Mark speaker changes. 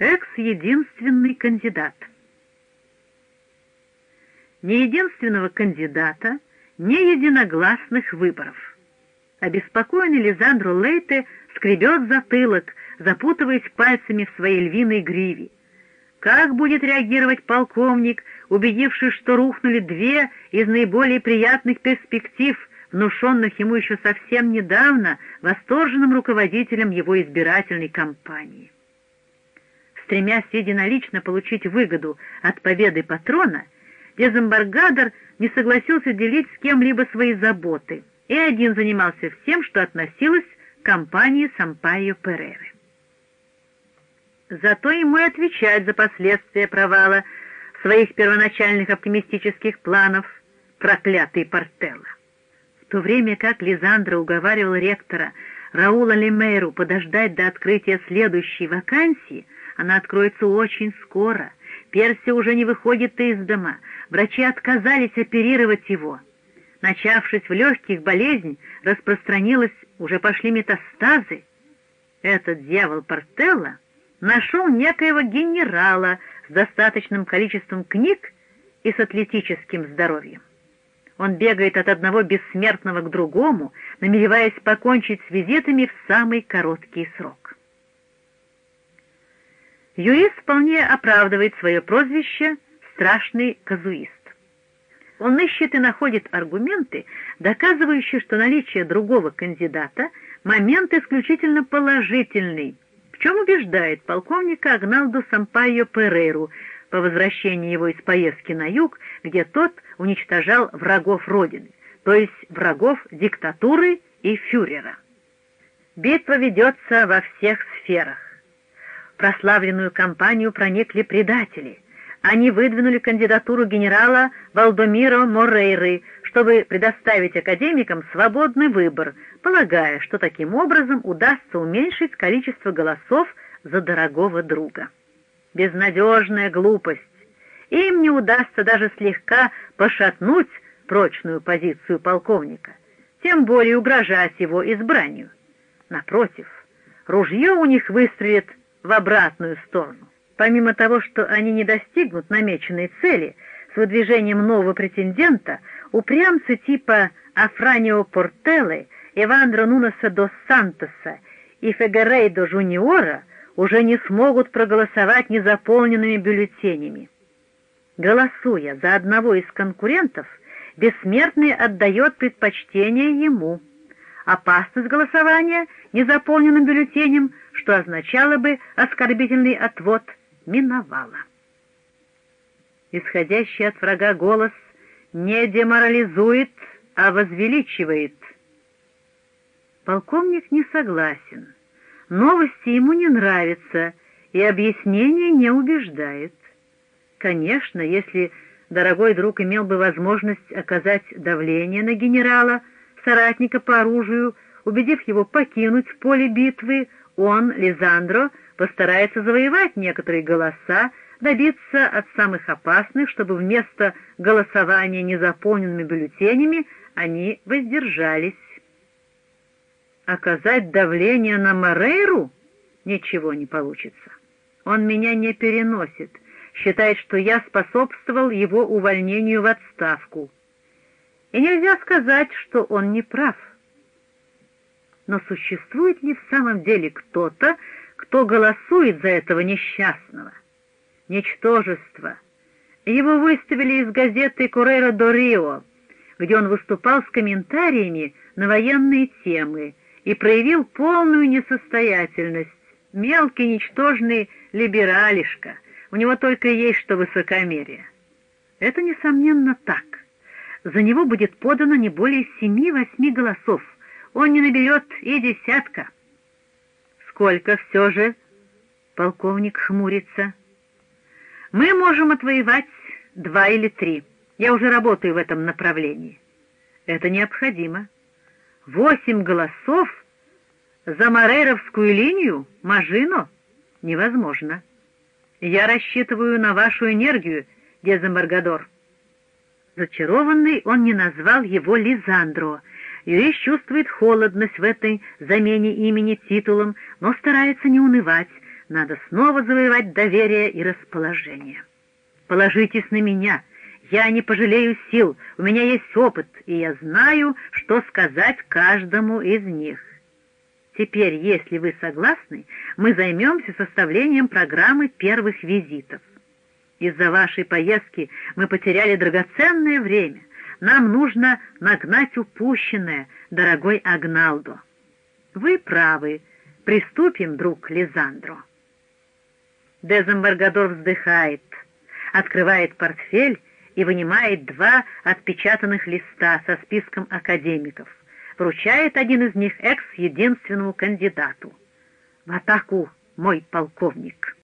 Speaker 1: Экс-единственный кандидат. Ни единственного кандидата, ни единогласных выборов. Обеспокоенный Лизандру Лейте скребет затылок, запутываясь пальцами в своей львиной гриве. Как будет реагировать полковник, убедившись, что рухнули две из наиболее приятных перспектив, внушенных ему еще совсем недавно восторженным руководителем его избирательной кампании? Стремясь единолично получить выгоду от победы патрона, дезембаргадор не согласился делить с кем-либо свои заботы и один занимался всем, что относилось к компании Сампайо Переры. Зато ему и отвечать за последствия провала своих первоначальных оптимистических планов проклятый Портелло. В то время как Лизандро уговаривал ректора Раула Лемейру подождать до открытия следующей вакансии, она откроется очень скоро. Перси уже не выходит из дома. Врачи отказались оперировать его. Начавшись в легких, болезнь распространилась, уже пошли метастазы. Этот дьявол Портелло нашел некоего генерала с достаточным количеством книг и с атлетическим здоровьем. Он бегает от одного бессмертного к другому, намереваясь покончить с визитами в самый короткий срок. Юрист вполне оправдывает свое прозвище «страшный казуист». Он ищет и находит аргументы, доказывающие, что наличие другого кандидата — момент исключительно положительный, в чем убеждает полковника Агналду Сампайо Перейру по возвращении его из поездки на юг, где тот уничтожал врагов Родины, то есть врагов диктатуры и фюрера. Битва ведется во всех сферах прославленную кампанию проникли предатели. Они выдвинули кандидатуру генерала Валдомиро Морейры, чтобы предоставить академикам свободный выбор, полагая, что таким образом удастся уменьшить количество голосов за дорогого друга. Безнадежная глупость. Им не удастся даже слегка пошатнуть прочную позицию полковника, тем более угрожать его избранию. Напротив, ружье у них выстрелит в обратную сторону. Помимо того, что они не достигнут намеченной цели с выдвижением нового претендента, упрямцы типа Афранио Портеллы, Ивандро Нунеса дос Сантоса и Фегарейдо Жуниора уже не смогут проголосовать незаполненными бюллетенями. Голосуя за одного из конкурентов, бессмертный отдает предпочтение ему. Опасность голосования незаполненным бюллетенем – что означало бы оскорбительный отвод, миновало. Исходящий от врага голос не деморализует, а возвеличивает. Полковник не согласен. Новости ему не нравятся, и объяснение не убеждает. Конечно, если дорогой друг имел бы возможность оказать давление на генерала, соратника по оружию, убедив его покинуть поле битвы, он, Лизандро, постарается завоевать некоторые голоса, добиться от самых опасных, чтобы вместо голосования незаполненными бюллетенями они воздержались. Оказать давление на Морейру ничего не получится. Он меня не переносит, считает, что я способствовал его увольнению в отставку. И нельзя сказать, что он не прав. Но существует ли в самом деле кто-то, кто голосует за этого несчастного? Ничтожество. Его выставили из газеты «Коррера до Рио», где он выступал с комментариями на военные темы и проявил полную несостоятельность. Мелкий, ничтожный либералишка. У него только есть что высокомерие. Это, несомненно, так. За него будет подано не более семи-восьми голосов он не наберет и десятка. Сколько все же? Полковник хмурится. Мы можем отвоевать два или три. Я уже работаю в этом направлении. Это необходимо. Восемь голосов за Морейровскую линию, Мажино, невозможно. Я рассчитываю на вашу энергию, Дезамаргадор. Зачарованный он не назвал его Лизандро — Юрис чувствует холодность в этой замене имени титулом, но старается не унывать. Надо снова завоевать доверие и расположение. Положитесь на меня. Я не пожалею сил, у меня есть опыт, и я знаю, что сказать каждому из них. Теперь, если вы согласны, мы займемся составлением программы первых визитов. Из-за вашей поездки мы потеряли драгоценное время. Нам нужно нагнать упущенное, дорогой Агналдо. Вы правы. Приступим, друг Лизандро. Дезембаргадор вздыхает, открывает портфель и вынимает два отпечатанных листа со списком академиков. Вручает один из них экс-единственному кандидату. В атаку, мой полковник!